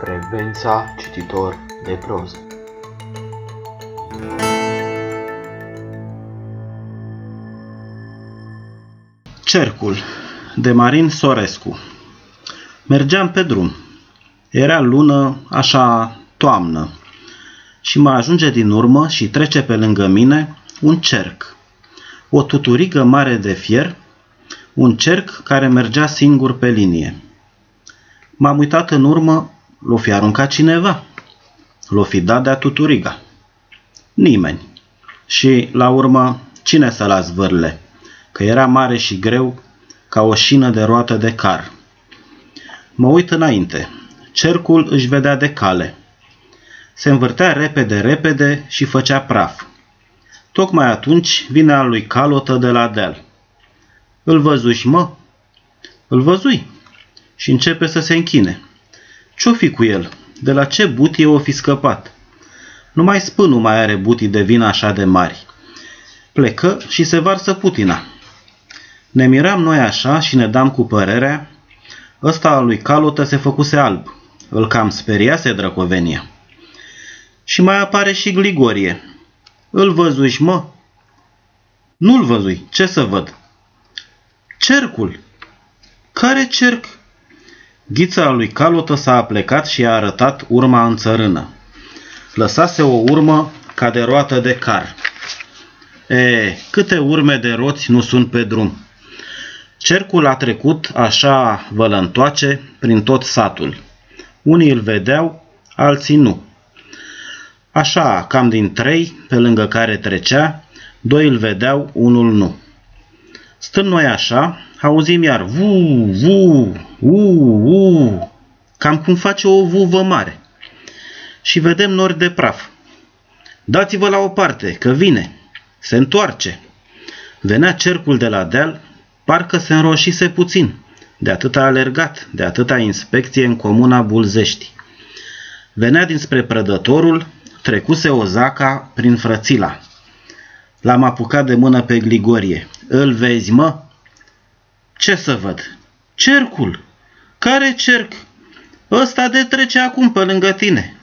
Frecvența cititor de proză Cercul de Marin Sorescu Mergeam pe drum. Era lună, așa, toamnă. Și mă ajunge din urmă și trece pe lângă mine un cerc. O tuturică mare de fier, un cerc care mergea singur pe linie. M-am uitat în urmă L-o fi aruncat cineva. L-o fi dat de-a tuturiga. Nimeni. Și, la urmă, cine să las vârle? Că era mare și greu, ca o șină de roată de car. Mă uit înainte. Cercul își vedea de cale. Se învârtea repede, repede și făcea praf. Tocmai atunci vine al lui Calotă de la deal. Îl văzuși, mă? Îl văzui. Și începe să se închine. Ce-o fi cu el? De la ce butie o fi scăpat? Numai spânul mai are butii de vin așa de mari. Plecă și se varsă putina. Ne miram noi așa și ne dam cu părerea, ăsta al lui Calotă se făcuse alb. Îl cam speriase drăcovenia. Și mai apare și Gligorie. Îl văzui, mă? Nu-l văzui. Ce să văd? Cercul. Care cerc? Ghița lui Calotă s-a aplecat și a arătat urma în țărână. Lăsase o urmă ca de roată de car. E, câte urme de roți nu sunt pe drum. Cercul a trecut așa vălăntoace prin tot satul. Unii îl vedeau, alții nu. Așa, cam din trei, pe lângă care trecea, doi îl vedeau, unul nu. Stând noi așa, auzim iar vu, vu, u, u, cam cum face o vuvă mare. Și vedem nori de praf. Dați-vă la o parte, că vine. Se întoarce. Venea cercul de la deal, parcă se înroșise puțin. De atâta alergat, de atâta inspecție în comuna Bulzești. Venea dinspre prădătorul, trecuse o zaca prin frățila. L-am apucat de mână pe Gligorie. Îl vezi, mă? Ce să văd? Cercul. Care cerc? Ăsta de trece acum pe lângă tine.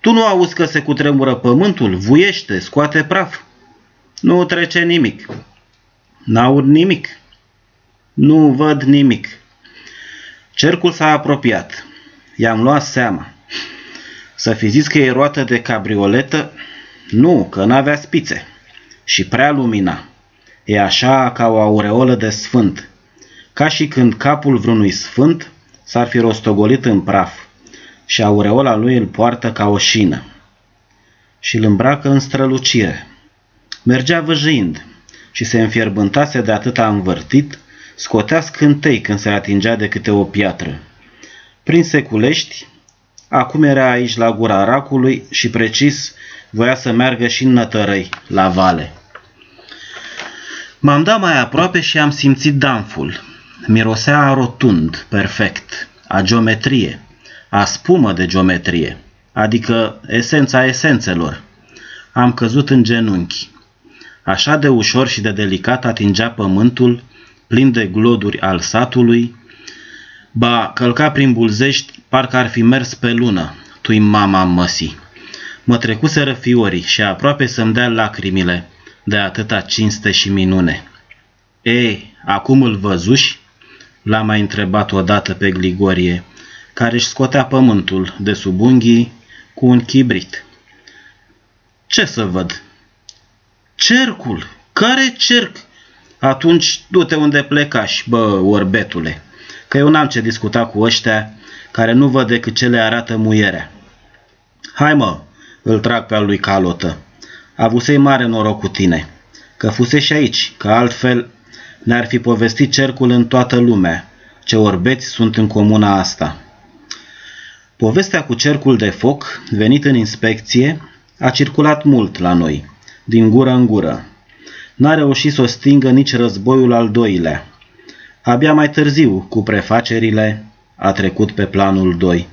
Tu nu auzi că se cutremură pământul, vuiește, scoate praf. Nu trece nimic. N-aud nimic. Nu văd nimic. Cercul s-a apropiat. I-am luat seama. Să fi zis că e roată de cabrioletă? Nu, că n-avea spițe. Și prea lumina. E așa ca o aureolă de sfânt ca și când capul vreunui sfânt s-ar fi rostogolit în praf și aureola lui îl poartă ca o șină și îl îmbracă în strălucire. Mergea văjâind și se înfierbântase de atâta învârtit, scotea scântei când se atingea de câte o piatră. Prin seculești, acum era aici la gura racului și precis voia să meargă și în nătărăi, la vale. M-am dat mai aproape și am simțit danful, mirosea rotund, perfect, a geometrie, a spumă de geometrie, adică esența esențelor. Am căzut în genunchi. Așa de ușor și de delicat atingea pământul, plin de gloduri al satului, ba călca prin bulzești, parcă ar fi mers pe lună, tu mama măsii. Mă trecuseră fiorii și aproape să-mi dea lacrimile de atâta cinste și minune. Ei, acum îl văzuși? L-a mai întrebat odată pe Gligorie, care își scotea pământul de sub unghii cu un chibrit. Ce să văd? Cercul! Care cerc? Atunci du-te unde plecași, bă, orbetule, că eu n-am ce discuta cu ăștia care nu văd decât ce le arată muierea. Hai mă, îl trag pe al lui Calotă. Avusei mare noroc cu tine, că fuse și aici, că altfel ne-ar fi povestit cercul în toată lumea, ce orbeți sunt în comuna asta. Povestea cu cercul de foc, venit în inspecție, a circulat mult la noi, din gură în gură. N-a reușit să o stingă nici războiul al doilea. Abia mai târziu, cu prefacerile, a trecut pe planul 2.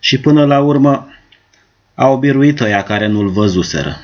Și până la urmă, au biruit ăia care nu-l văzuseră.